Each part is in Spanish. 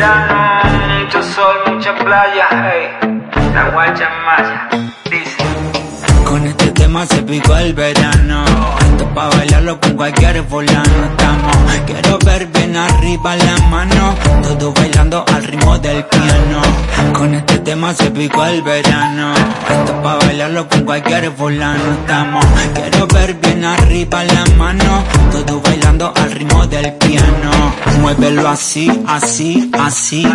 verano, mucho sol, mucha playa, hey. La guacha maya, dice. Con este tema se picó el verano. Esto pa' bailarlo con cualquier fulano. Estamos, quiero ver bien arriba la mano. Todos bailando al ritmo del piano. Con este tema se picó el verano. Esto pa' bailarlo con cualquier fulano. Estamos, quiero ver bien arriba la mano. Todos bailando al ritmo del piano. Muévelo así, así, así.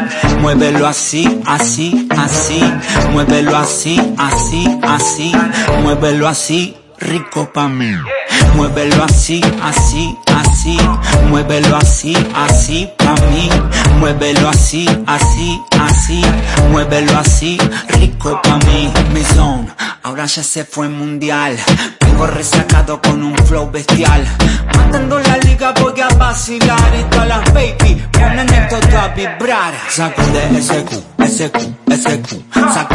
Muévelo así, así, así. Muévelo así, así, así. Muévelo así, rico pa' mí. Muévelo así, así, así. Muévelo así, así pa' mí. Muévelo así, así, así. Muévelo así, rico pa' mí. Mi zone, ahora ya se fue mundial. Vengo resacado con un flow bestial. Matando la liga voy a vacilar y todas las baby ponen esto a vibrar. Sacude ese Q, ese Q, ese Q. Sacude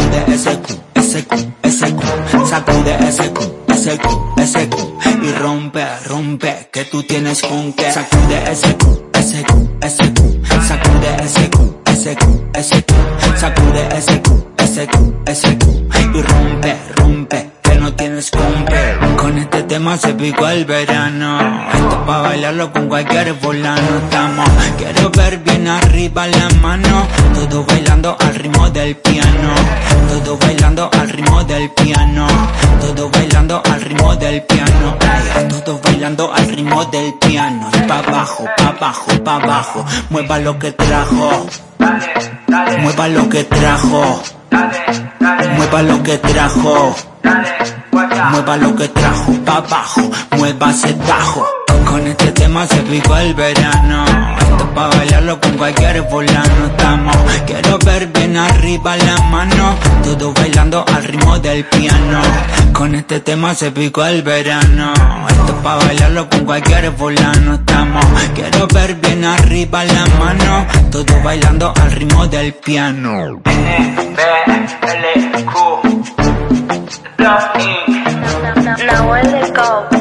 rompe, rompe, que tú tienes con que. Sacude ese Q, ese Q, ese Q. Sacude ese Q, ese Q, ese Q. Sacude ese Q, ese Q, ese Q. Y rompe, tema se picó el verano. Esto pa' bailarlo con cualquier fulano. Estamos, quiero ver bien arriba la mano. Todos bailando al ritmo del piano. Todos bailando al ritmo del piano. Todos bailando al ritmo del piano. Ay, todos bailando al ritmo del piano. Pa' abajo, pa' abajo, pa' abajo. Mueva lo que trajo. Mueva lo que trajo. Mueva lo que trajo. Mueva lo que trajo pa' abajo, mueva tajo. Con este tema se picó el verano. Esto pa' bailarlo con cualquier fulano. Estamos, quiero ver bien arriba la mano. Todos bailando al ritmo del piano. Con este tema se picó el verano. Esto pa' bailarlo con cualquier fulano. Estamos, quiero ver bien arriba la mano. Todos bailando al ritmo del piano. Now, now, now, now where they go?